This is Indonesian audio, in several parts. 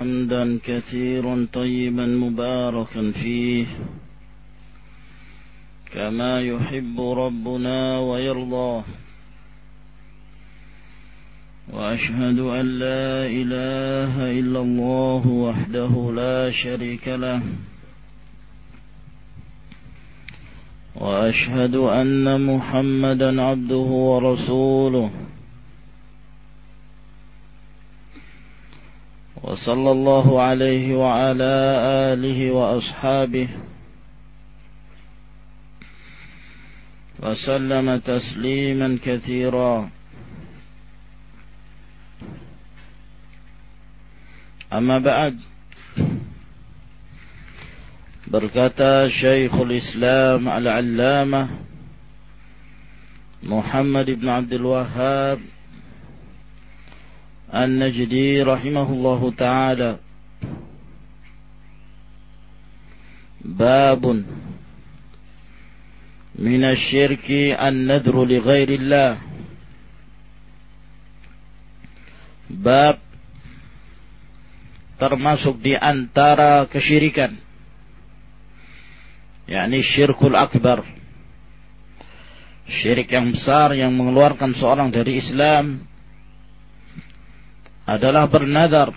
حمدا كثيرا طيبا مباركا فيه. كما يحب ربنا ويرضاه وأشهد أن لا إله إلا الله وحده لا شريك له. وأشهد أن محمدا عبده ورسوله. وصلى الله عليه وعلى آله وأصحابه وسلم تسليما كثيرا. أما بعد بركة شيخ الإسلام العلامة محمد بن عبد الوهاب An-Najdi rahimahullahu taala Babun من الشرك النذر لغير الله bab termasuk di antara kesyirikan yakni syirkul akbar syirik yang besar yang mengeluarkan seorang dari Islam adalah bernadar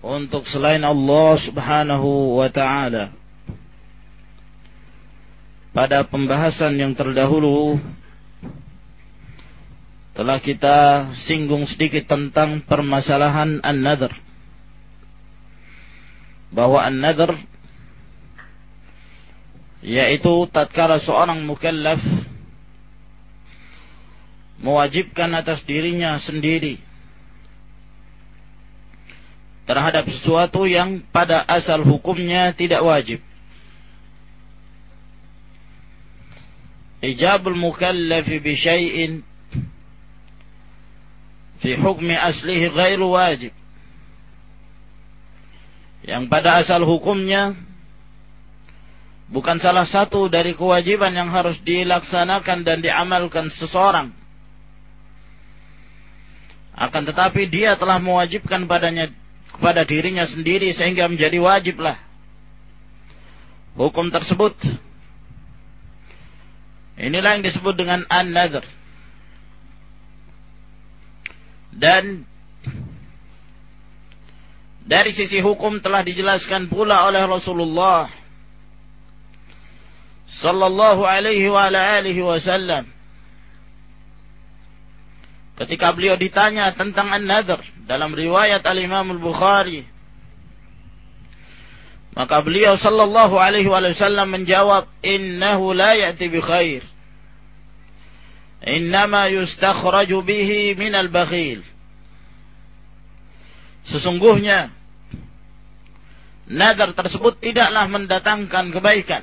untuk selain Allah Subhanahu wa taala pada pembahasan yang terdahulu telah kita singgung sedikit tentang permasalahan an-nadhr. Bahwa an-nadhr yaitu tatkala seorang mukallaf mewajibkan atas dirinya sendiri terhadap sesuatu yang pada asal hukumnya tidak wajib. Ijabul mukallafi bi syai'in fi hukmi aslihi ghairu wajib. Yang pada asal hukumnya bukan salah satu dari kewajiban yang harus dilaksanakan dan diamalkan seseorang akan tetapi dia telah mewajibkan padanya kepada dirinya sendiri sehingga menjadi wajiblah hukum tersebut. Inilah yang disebut dengan an-nadhr. Dan dari sisi hukum telah dijelaskan pula oleh Rasulullah sallallahu alaihi wa alihi wasallam ketika beliau ditanya tentang an-nadhr dalam riwayat al-Imam al-Bukhari maka beliau sallallahu alaihi wasallam menjawab, "Innahu la ya'ti bi khair. Innama yustakhraju bihi min al-bakhil." Sesungguhnya nazar tersebut tidaklah mendatangkan kebaikan.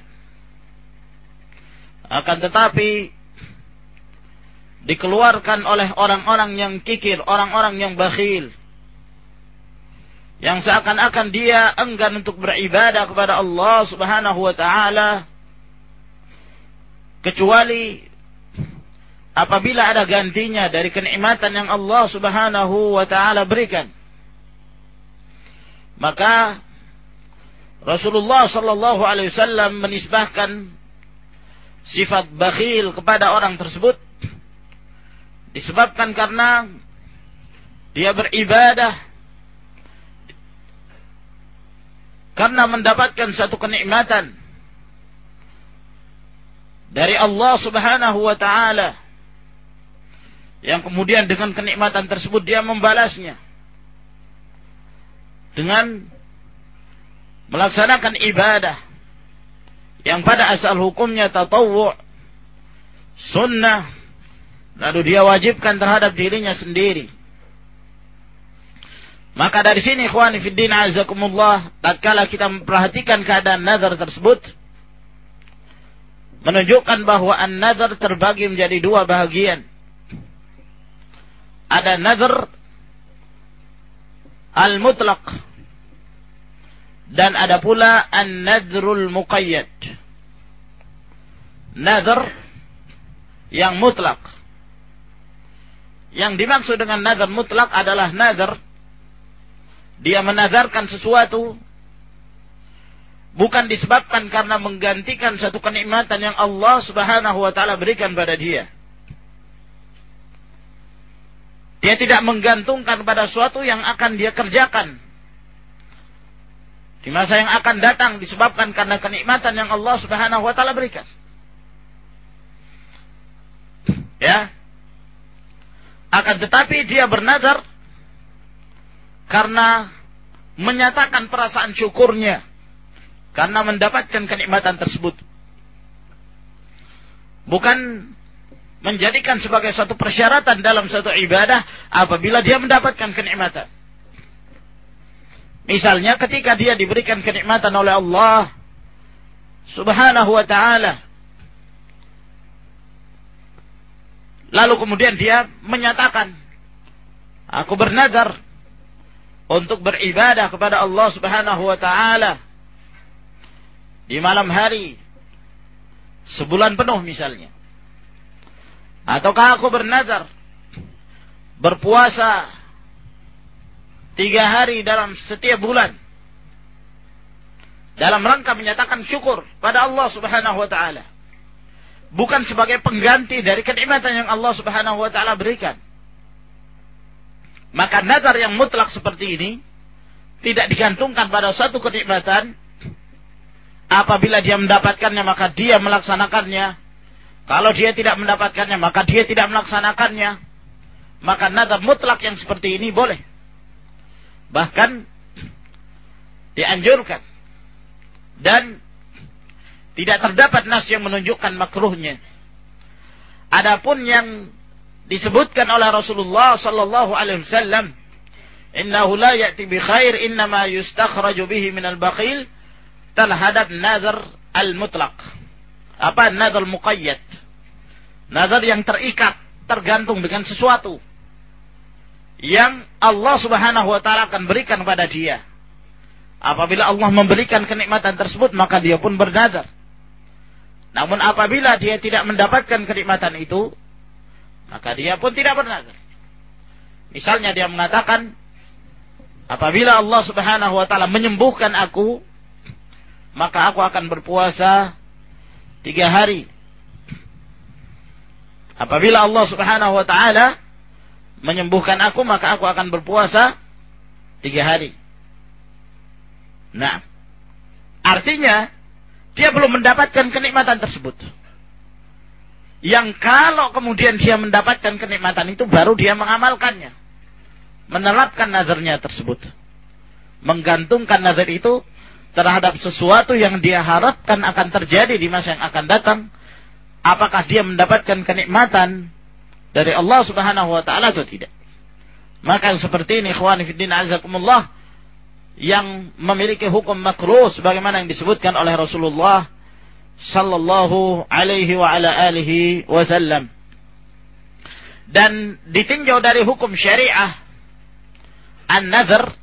Akan tetapi dikeluarkan oleh orang-orang yang kikir, orang-orang yang bakhil. Yang seakan-akan dia enggan untuk beribadah kepada Allah Subhanahu wa taala. Kecuali apabila ada gantinya dari kenikmatan yang Allah Subhanahu wa taala berikan. Maka Rasulullah sallallahu alaihi wasallam menisbahkan sifat bakhil kepada orang tersebut disebabkan karena dia beribadah. Karena mendapatkan satu kenikmatan dari Allah Subhanahu wa taala. Yang kemudian dengan kenikmatan tersebut dia membalasnya. Dengan melaksanakan ibadah yang pada asal hukumnya tatawwu sunnah lalu dia wajibkan terhadap dirinya sendiri maka dari sini ikhwani fiddin azakumullah tatkala kita memperhatikan keadaan nazar tersebut menunjukkan bahwa an-nazar terbagi menjadi dua bahagian. Ada nazar al-mutlaq dan ada pula an-nadrul muqayyad. Nazar yang mutlak. Yang dimaksud dengan nazar mutlak adalah nazar dia menazarkan sesuatu bukan disebabkan karena menggantikan satu kenikmatan yang Allah Subhanahu wa taala berikan pada dia. Dia tidak menggantungkan pada sesuatu yang akan dia kerjakan di masa yang akan datang disebabkan karena kenikmatan yang Allah Subhanahu wa taala berikan. Ya. Akan tetapi dia bernazar karena menyatakan perasaan syukurnya karena mendapatkan kenikmatan tersebut. Bukan menjadikan sebagai suatu persyaratan dalam suatu ibadah apabila dia mendapatkan kenikmatan. Misalnya ketika dia diberikan kenikmatan oleh Allah Subhanahu wa taala Lalu kemudian dia menyatakan aku bernazar untuk beribadah kepada Allah Subhanahu wa taala di malam hari sebulan penuh misalnya. Ataukah aku bernazar berpuasa tiga hari dalam setiap bulan dalam rangka menyatakan syukur pada Allah Subhanahu wa taala. Bukan sebagai pengganti dari kenikmatan yang Allah Subhanahu wa taala berikan. Maka nazar yang mutlak seperti ini tidak digantungkan pada satu kenikmatan. Apabila dia mendapatkannya maka dia melaksanakannya. Kalau dia tidak mendapatkannya maka dia tidak melaksanakannya. Maka nazar mutlak yang seperti ini boleh. Bahkan dianjurkan. Dan tidak terdapat nas yang menunjukkan makruhnya. Adapun yang disebutkan oleh Rasulullah sallallahu alaihi wasallam innahu la ya'ti bi khair innama yustakhraju bihi min al-bakhil terhadap nazar al-mutlaq. Apa nazar muqayyad? Nazar yang terikat tergantung dengan sesuatu yang Allah Subhanahu wa taala akan berikan pada dia. Apabila Allah memberikan kenikmatan tersebut maka dia pun bernazar namun apabila dia tidak mendapatkan kenikmatan itu maka dia pun tidak bernazar. Misalnya dia mengatakan, apabila Allah subhanahu wa ta'ala menyembuhkan aku, maka aku akan berpuasa tiga hari. Apabila Allah subhanahu wa ta'ala menyembuhkan aku, maka aku akan berpuasa tiga hari. Nah, artinya dia belum mendapatkan kenikmatan tersebut yang kalau kemudian dia mendapatkan kenikmatan itu baru dia mengamalkannya. Menerapkan nazarnya tersebut. Menggantungkan nazar itu terhadap sesuatu yang dia harapkan akan terjadi di masa yang akan datang. Apakah dia mendapatkan kenikmatan dari Allah subhanahu wa ta'ala atau tidak. Maka yang seperti ini ikhwan fiddin azakumullah yang memiliki hukum makruh sebagaimana yang disebutkan oleh Rasulullah sallallahu alaihi wa ala alihi wasallam. Dan ditinjau dari hukum syariah an-nazar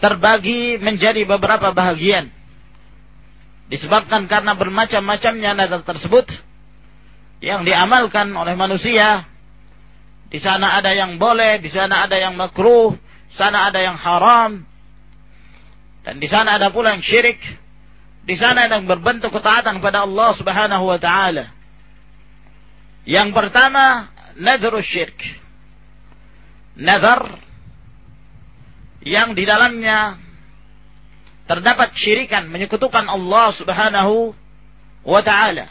terbagi menjadi beberapa bahagian. Disebabkan karena bermacam-macamnya nazar tersebut yang diamalkan oleh manusia. Di sana ada yang boleh, di sana ada yang makruh, sana ada yang haram. Dan di sana ada pula yang syirik di sana yang berbentuk ketaatan kepada Allah Subhanahu wa taala. Yang pertama, nadhrus syirk. Nazar yang di dalamnya terdapat syirikan menyekutukan Allah Subhanahu wa taala.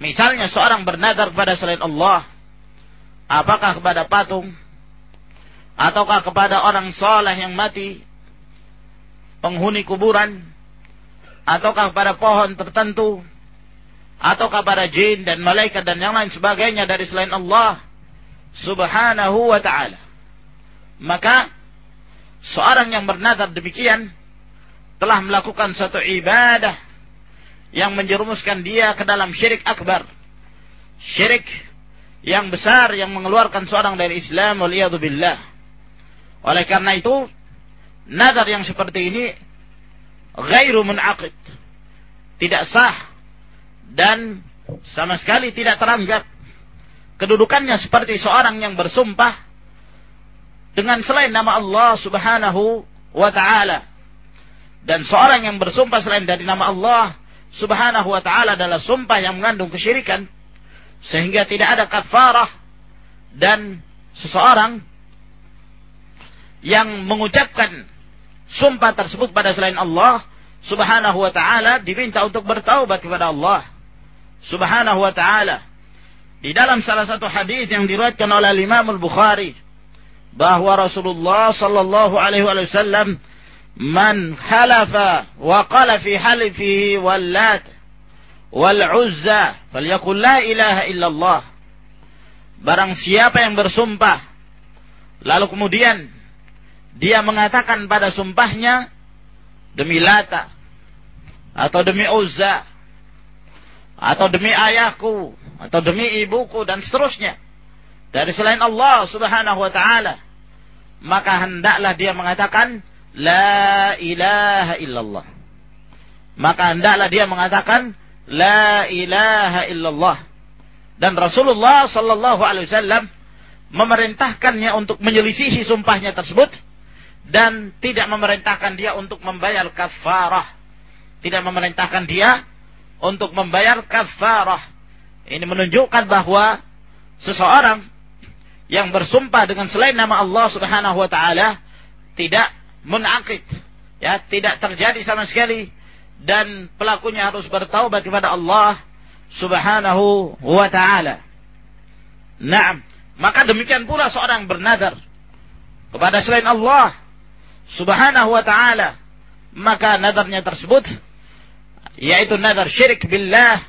Misalnya seorang bernazar kepada selain Allah, apakah kepada patung ataukah kepada orang soleh yang mati, penghuni kuburan, ataukah pada pohon tertentu ataukah pada jin dan malaikat dan yang lain sebagainya dari selain Allah subhanahu wa ta'ala. Maka seorang yang bernazar demikian telah melakukan satu ibadah yang menjerumuskan dia ke dalam syirik akbar. Syirik yang besar yang mengeluarkan seorang dari Islam waliyadzubillah oleh karena itu nazar yang seperti ini ghairu munaqid. Tidak sah dan sama sekali tidak teranggap kedudukannya seperti seorang yang bersumpah dengan selain nama Allah Subhanahu wa taala. Dan seorang yang bersumpah selain dari nama Allah Subhanahu wa taala adalah sumpah yang mengandung kesyirikan sehingga tidak ada kafarah dan seseorang yang mengucapkan sumpah tersebut pada selain Allah Subhanahu wa taala diminta untuk bertaubat kepada Allah Subhanahu wa taala. Di dalam salah satu hadis yang diriwayatkan oleh Imam Al-Bukhari bahwa Rasulullah sallallahu alaihi wasallam man halafa wa qala fi halifihi wallat wal uzza falyakul la ilaha illallah barang siapa yang bersumpah lalu kemudian dia mengatakan pada sumpahnya demi Lata atau demi Uzza atau demi ayahku atau demi ibuku dan seterusnya. Dari selain Allah Subhanahu wa taala maka hendaklah dia mengatakan la ilaha illallah. Maka hendaklah dia mengatakan la ilaha illallah. Dan Rasulullah sallallahu alaihi wasallam memerintahkannya untuk menyelisihi sumpahnya tersebut dan tidak memerintahkan dia untuk membayar kafarah. Tidak memerintahkan dia untuk membayar kafarah. Ini menunjukkan bahwa seseorang yang bersumpah dengan selain nama Allah Subhanahu wa taala tidak munakid ya tidak terjadi sama sekali dan pelakunya harus bertaubat kepada Allah Subhanahu wa taala. Naam, maka demikian pula seorang bernadar kepada selain Allah Subhanahu wa taala, maka nadarnya tersebut yaitu nadar syirik billah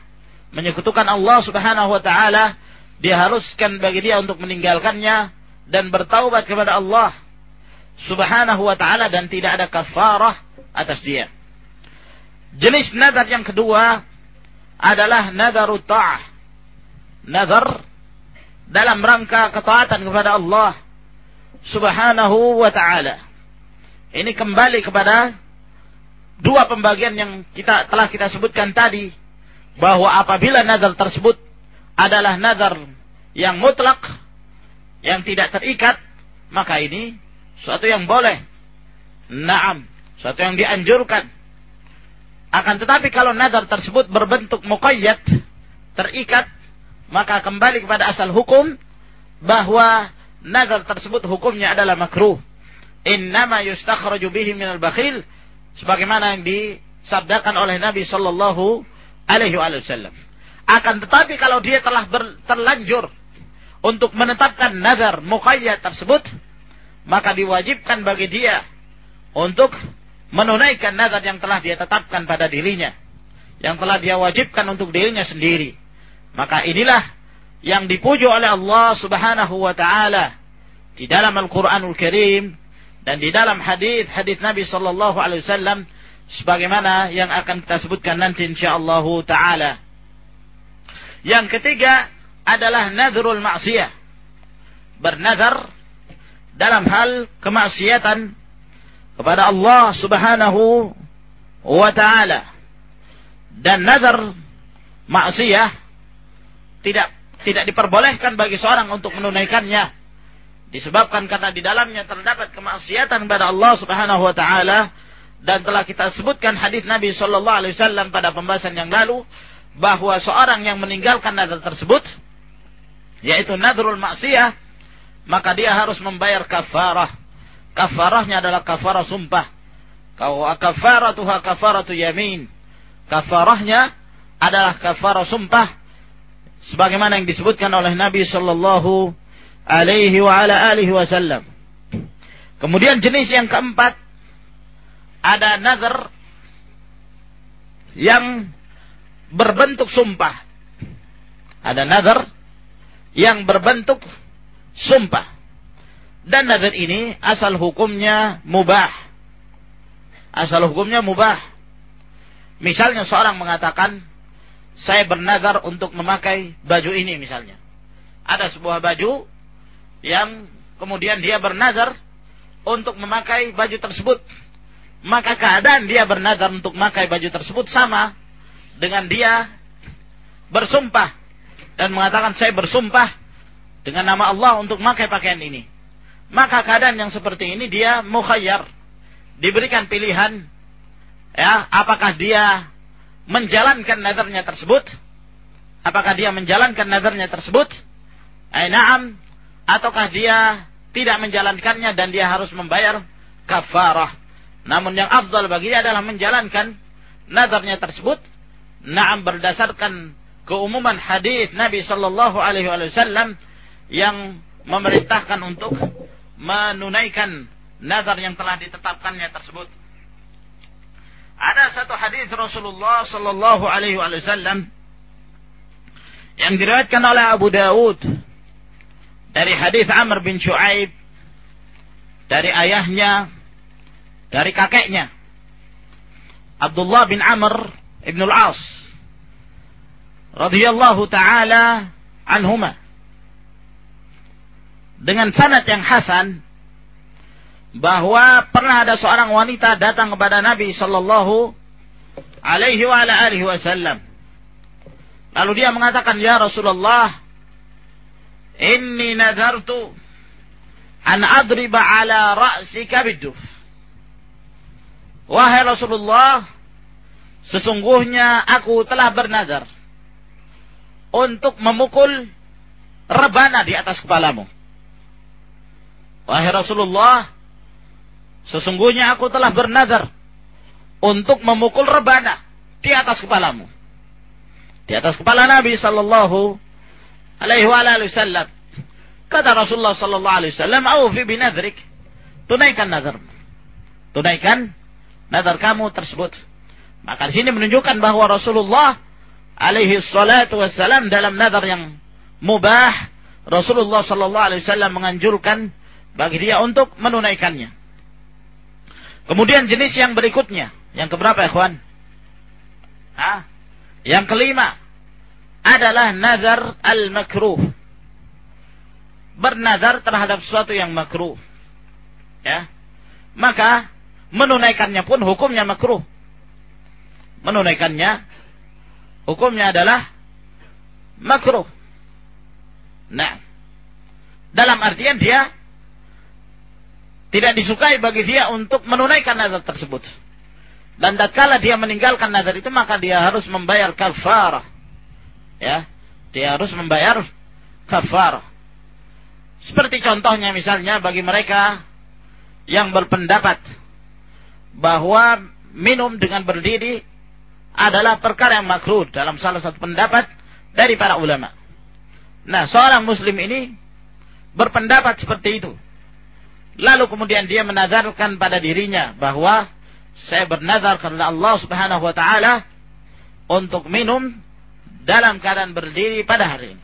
menyekutukan Allah Subhanahu wa taala diharuskan bagi dia untuk meninggalkannya dan bertaubat kepada Allah Subhanahu wa taala dan tidak ada kafarah atas dia. Jenis nazar yang kedua adalah nadarut ta'ah. Nazar dalam rangka ketaatan kepada Allah Subhanahu wa taala. Ini kembali kepada dua pembagian yang kita telah kita sebutkan tadi bahwa apabila nazar tersebut adalah nazar yang mutlak, yang tidak terikat, maka ini suatu yang boleh. Naam, suatu yang dianjurkan. Akan tetapi kalau nazar tersebut berbentuk muqayyad, terikat, maka kembali kepada asal hukum bahwa nazar tersebut hukumnya adalah makruh. Innama yustakhraju bihi minal bakhil sebagaimana yang disabdakan oleh Nabi sallallahu alaihi wasallam. Akan tetapi kalau dia telah ber, terlanjur untuk menetapkan nazar muqayyad tersebut, maka diwajibkan bagi dia untuk menunaikan nazar yang telah dia tetapkan pada dirinya. Yang telah dia wajibkan untuk dirinya sendiri. Maka inilah yang dipuji oleh Allah subhanahu wa ta'ala di dalam Al-Quranul Karim dan di dalam hadis-hadis Nabi sallallahu alaihi wasallam sebagaimana yang akan kita sebutkan nanti insyaallah taala. Yang ketiga adalah nadrul maksiyah. Bernazar dalam hal kemaksiatan kepada Allah Subhanahu wa taala. Dan nazar maksiyah tidak tidak diperbolehkan bagi seorang untuk menunaikannya disebabkan karena di dalamnya terdapat kemaksiatan kepada Allah Subhanahu wa taala. Dan telah kita sebutkan hadis Nabi sallallahu alaihi wasallam pada pembahasan yang lalu bahwa seorang yang meninggalkan nazar tersebut yaitu nadrul maksiyah maka dia harus membayar kafarah. Kafarahnya adalah kafarah sumpah. Kau kafaratuha kafaratu yamin. Kafarahnya adalah kafarah sumpah. Sebagaimana yang disebutkan oleh Nabi sallallahu alaihi wa ala alihi wasallam kemudian jenis yang keempat ada nazar yang berbentuk sumpah. Ada nazar yang berbentuk sumpah. Dan nazar ini asal hukumnya mubah. Asal hukumnya mubah. Misalnya seorang mengatakan, saya bernazar untuk memakai baju ini misalnya. Ada sebuah baju yang kemudian dia bernazar untuk memakai baju tersebut. Maka keadaan dia bernazar untuk memakai baju tersebut sama dengan dia bersumpah dan mengatakan saya bersumpah dengan nama Allah untuk memakai pakaian ini. maka keadaan yang seperti ini dia mukhayyar. Diberikan pilihan ya, apakah dia menjalankan nadarnya tersebut? Apakah dia menjalankan nadarnya tersebut? Ai na'am ataukah dia tidak menjalankannya dan dia harus membayar kafarah. Namun yang afdal bagi dia adalah menjalankan nadarnya tersebut. Naam berdasarkan keumuman hadis Nabi Shallallahu Alaihi Wasallam yang memerintahkan untuk menunaikan nazar yang telah ditetapkannya tersebut. Ada satu hadis Rasulullah Shallallahu Alaihi Wasallam yang diriwayatkan oleh Abu Dawud dari hadis Amr bin Shu'aib dari ayahnya. Dari kakeknya. Abdullah bin Amr ibn al-As radhiyallahu taala anhuma dengan sanad yang hasan. Bahwa pernah ada seorang wanita datang kepada Nabi sallallahu alaihi wa alihi wasallam. Lalu dia mengatakan, "Ya Rasulullah, inni nadartu an adriba ala ra'sika biduf." Wahai Rasulullah, sesungguhnya aku telah bernazar untuk memukul rebana di atas kepalamu. Wahai Rasulullah, sesungguhnya aku telah bernazar untuk memukul rebana di atas kepalamu. Di atas kepala Nabi sallallahu alaihi wasallam. Kata Rasulullah sallallahu alaihi wasallam, "Aufi binadrik." Tunaikan nazar. Tunaikan nazar kamu tersebut. Maka di sini menunjukkan bahwa Rasulullah alaihi salatu wassalam dalam nazar yang mubah, Rasulullah sallallahu alaihi wasallam menganjurkan bagi dia untuk menunaikannya. Kemudian jenis yang berikutnya, yang keberapa ya kawan? Hah? Yang kelima adalah nazar al-makruh. Bernazar terhadap sesuatu yang makruh. Ya. Maka menunaikannya pun hukumnya makruh. Menunaikannya hukumnya adalah makruh. Nah, dalam artian dia tidak disukai bagi dia untuk menunaikan nazar tersebut. Dan tatkala dia meninggalkan nazar itu maka dia harus membayar kafarah. Ya, dia harus membayar kafarah. Seperti contohnya misalnya bagi mereka yang berpendapat bahwa minum dengan berdiri adalah perkara yang makruh dalam salah satu pendapat dari para ulama. Nah, seorang muslim ini berpendapat seperti itu. Lalu kemudian dia menazarkan pada dirinya bahwa saya bernazar kepada Allah Subhanahu wa taala untuk minum dalam keadaan berdiri pada hari ini.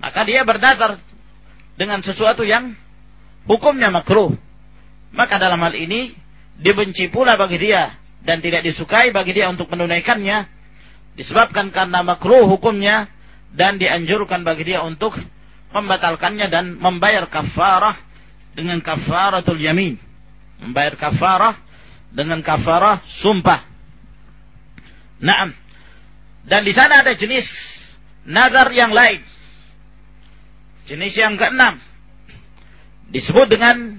Maka dia bernazar dengan sesuatu yang hukumnya makruh. Maka dalam hal ini dibenci pula bagi dia dan tidak disukai bagi dia untuk menunaikannya disebabkan karena makruh hukumnya dan dianjurkan bagi dia untuk membatalkannya dan membayar kafarah dengan kafaratul yamin. Membayar kafarah dengan kafarah sumpah. Naam. Dan di sana ada jenis nazar yang lain. Jenis yang keenam. Disebut dengan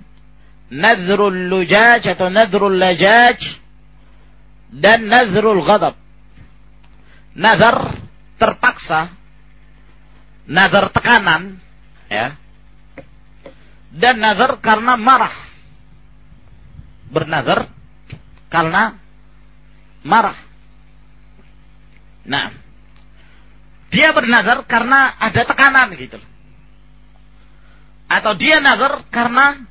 nazrul lujaj atau nazrul lajaj dan nazrul ghadab. Nazar terpaksa, nazar tekanan, ya, dan nazar karena marah. Bernazar karena marah. Nah, dia bernazar karena ada tekanan gitu. Atau dia nazar karena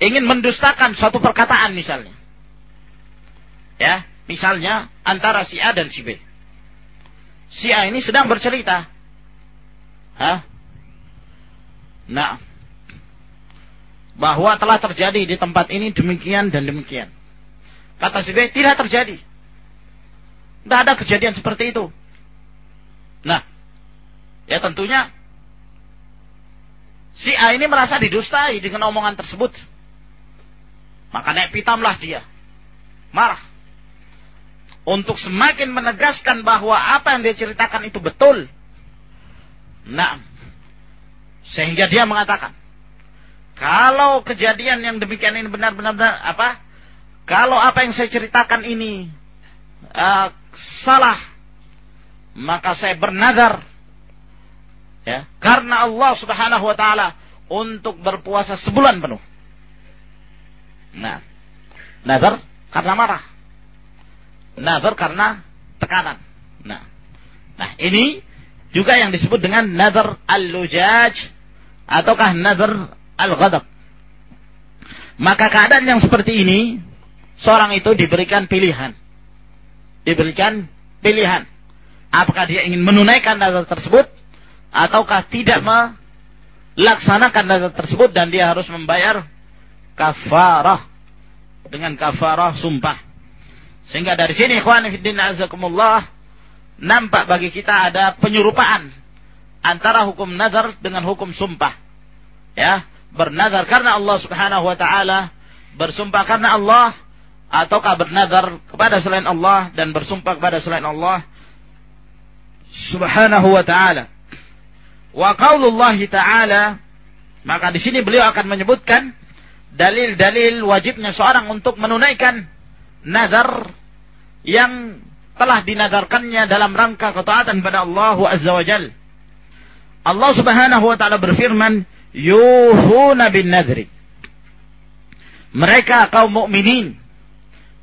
ingin mendustakan suatu perkataan misalnya. Ya, misalnya antara si A dan si B. Si A ini sedang bercerita. Hah? Nah, bahwa telah terjadi di tempat ini demikian dan demikian. Kata si B, tidak terjadi. Tidak ada kejadian seperti itu. Nah, ya tentunya si A ini merasa didustai dengan omongan tersebut. Maka naik pitamlah dia. Marah. Untuk semakin menegaskan bahwa apa yang dia ceritakan itu betul. Nah, Sehingga dia mengatakan, kalau kejadian yang demikian ini benar-benar apa? Kalau apa yang saya ceritakan ini uh, salah, maka saya bernadar ya, karena Allah Subhanahu wa taala untuk berpuasa sebulan penuh. Nah, nazar karena marah. Nazar karena tekanan. Nah, nah ini juga yang disebut dengan nazar al-lujaj ataukah nazar al-ghadab. Maka keadaan yang seperti ini, seorang itu diberikan pilihan. Diberikan pilihan. Apakah dia ingin menunaikan nazar tersebut ataukah tidak melaksanakan nazar tersebut dan dia harus membayar kafarah dengan kafarah sumpah. Sehingga dari sini ikhwan fillah azakumullah nampak bagi kita ada penyerupaan antara hukum nazar dengan hukum sumpah. Ya, bernazar karena Allah Subhanahu wa taala, bersumpah karena Allah ataukah bernazar kepada selain Allah dan bersumpah kepada selain Allah Subhanahu wa taala. Wa qaulullah ta'ala maka di sini beliau akan menyebutkan dalil-dalil wajibnya seorang untuk menunaikan nazar yang telah dinadarkannya dalam rangka ketaatan pada Allah Azza wa Jal. Allah Subhanahu wa taala berfirman, "Yuhuna bin nadri." Mereka kaum mukminin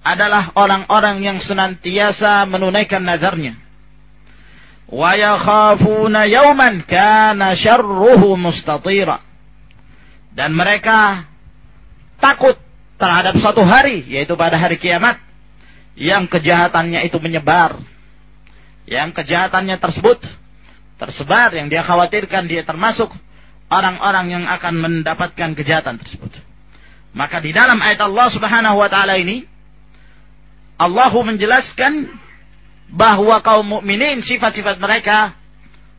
adalah orang-orang yang senantiasa menunaikan nazarnya. Wa yakhafuna yawman kana mustatira. Dan mereka takut terhadap suatu hari yaitu pada hari kiamat yang kejahatannya itu menyebar. Yang kejahatannya tersebut tersebar yang dia khawatirkan dia termasuk orang-orang yang akan mendapatkan kejahatan tersebut. Maka di dalam ayat Allah Subhanahu wa taala ini Allah menjelaskan bahwa kaum mukminin sifat-sifat mereka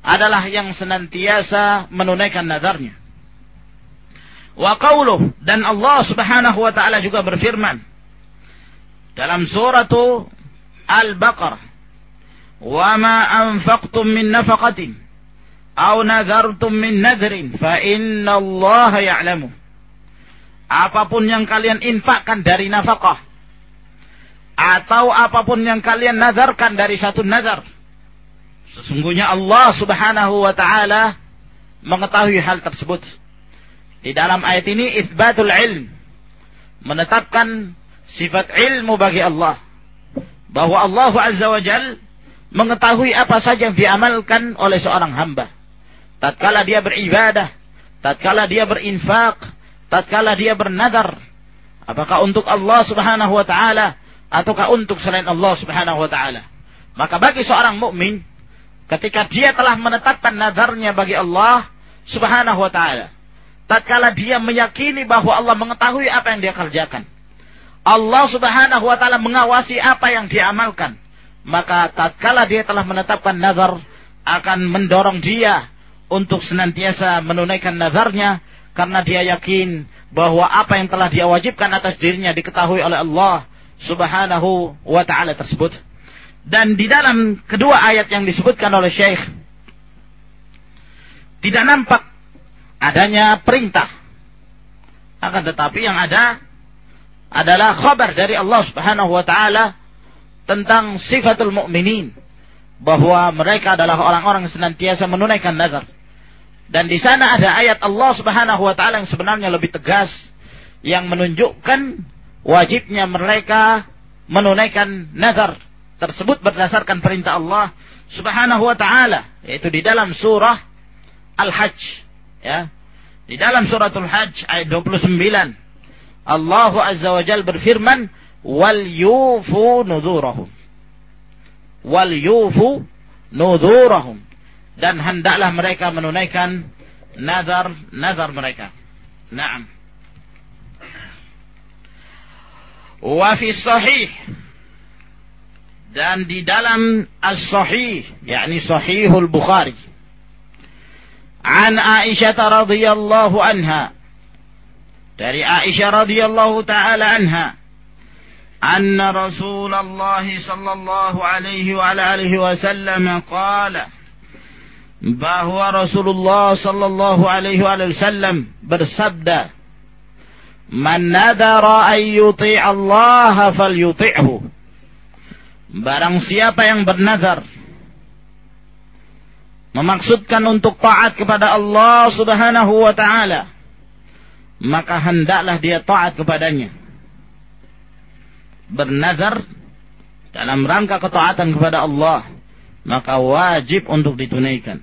adalah yang senantiasa menunaikan nadarnya. Wa qawluh dan Allah Subhanahu wa taala juga berfirman dalam surah Al-Baqarah, "Wa ma anfaqtum min nafaqatin aw nadhartum min nadrin fa inna Allah ya'lamu." Apa pun yang kalian infakkan dari nafkah atau apa pun yang kalian nazarkan dari satu nazar. Sesungguhnya Allah Subhanahu wa taala mengetahui hal tersebut. Di dalam ayat ini isbatul ilm menetapkan sifat ilmu bagi Allah bahwa Allah Azza wa Jal mengetahui apa saja yang diamalkan oleh seorang hamba. Tatkala dia beribadah, tatkala dia berinfak, tatkala dia bernadar, apakah untuk Allah Subhanahu wa taala ataukah untuk selain Allah Subhanahu wa taala. Maka bagi seorang mukmin ketika dia telah menetapkan nazarnya bagi Allah Subhanahu wa taala, tatkala dia meyakini bahwa Allah mengetahui apa yang dia kerjakan. Allah Subhanahu wa taala mengawasi apa yang dia amalkan. Maka tatkala dia telah menetapkan nazar akan mendorong dia untuk senantiasa menunaikan nazarnya karena dia yakin bahwa apa yang telah dia wajibkan atas dirinya diketahui oleh Allah subhanahu wa ta'ala tersebut. Dan di dalam kedua ayat yang disebutkan oleh Syekh, tidak nampak adanya perintah. Akan tetapi yang ada adalah khabar dari Allah subhanahu wa ta'ala tentang sifatul mu'minin. Bahwa mereka adalah orang-orang yang senantiasa menunaikan nazar. Dan di sana ada ayat Allah subhanahu wa ta'ala yang sebenarnya lebih tegas. Yang menunjukkan wajibnya mereka menunaikan nazar tersebut berdasarkan perintah Allah Subhanahu wa taala yaitu di dalam surah Al-Hajj ya di dalam suratul Hajj ayat 29 Allah Azza wa Jalla berfirman wal yufu nuzurahum wal yufu nuzurahum dan hendaklah mereka menunaikan nazar nazar mereka. Naam. Fi sahih dan di dalam as-sahih yakni sahihul bukhari an Aisyah radhiyallahu anha dari Aisyah radhiyallahu taala anha أن رسول الله صلى الله عليه وعلى آله وسلم قال bahwa Rasulullah sallallahu alaihi wasallam bersabda Man nadara yuti' Allah falyuti'hu. Barang siapa yang bernazar memaksudkan untuk taat kepada Allah Subhanahu wa taala maka hendaklah dia taat kepadanya. Bernazar dalam rangka ketaatan kepada Allah maka wajib untuk ditunaikan.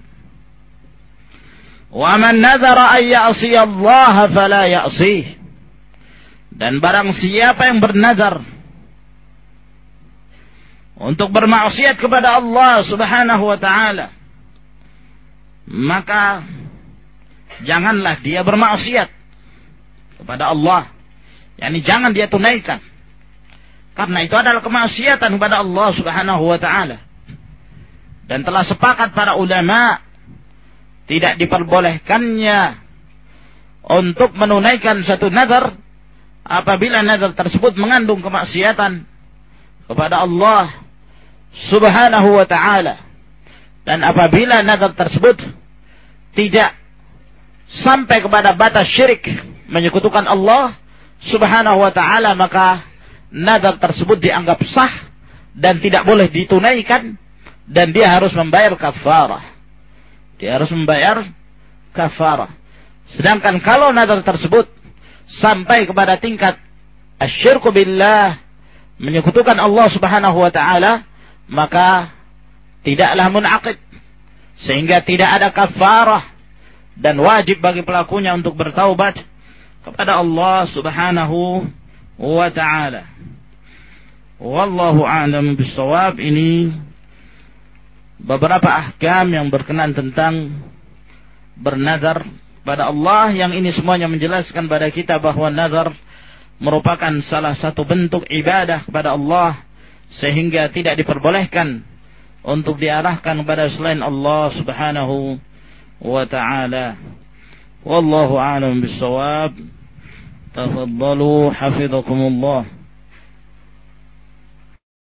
Wa man nadhara an ya'si Allah fala ya'sih dan barang siapa yang bernazar untuk bermaksiat kepada Allah Subhanahu wa taala maka janganlah dia bermaksiat kepada Allah. Yani jangan dia tunaikan. Karena itu adalah kemaksiatan kepada Allah Subhanahu wa taala. Dan telah sepakat para ulama tidak diperbolehkannya untuk menunaikan satu nazar apabila nazar tersebut mengandung kemaksiatan kepada Allah Subhanahu wa taala. Dan apabila nazar tersebut tidak sampai kepada batas syirik menyekutukan Allah Subhanahu wa taala maka nazar tersebut dianggap sah dan tidak boleh ditunaikan dan dia harus membayar kafarah. Dia harus membayar kafarah. Sedangkan kalau nazar tersebut sampai kepada tingkat asyirku billah menyekutukan Allah Subhanahu wa taala maka tidaklah munaqid sehingga tidak ada kafarah dan wajib bagi pelakunya untuk bertaubat kepada Allah Subhanahu wa taala. Wallahu a'lam bissawab ini beberapa ahkam yang berkenan tentang bernazar pada Allah yang ini semuanya menjelaskan pada kita bahwa nazar merupakan salah satu bentuk ibadah kepada Allah sehingga tidak diperbolehkan untuk diarahkan kepada selain Allah Subhanahu wa taala. Wallahu a'lam bissawab. Tafaddalu hafizakumullah.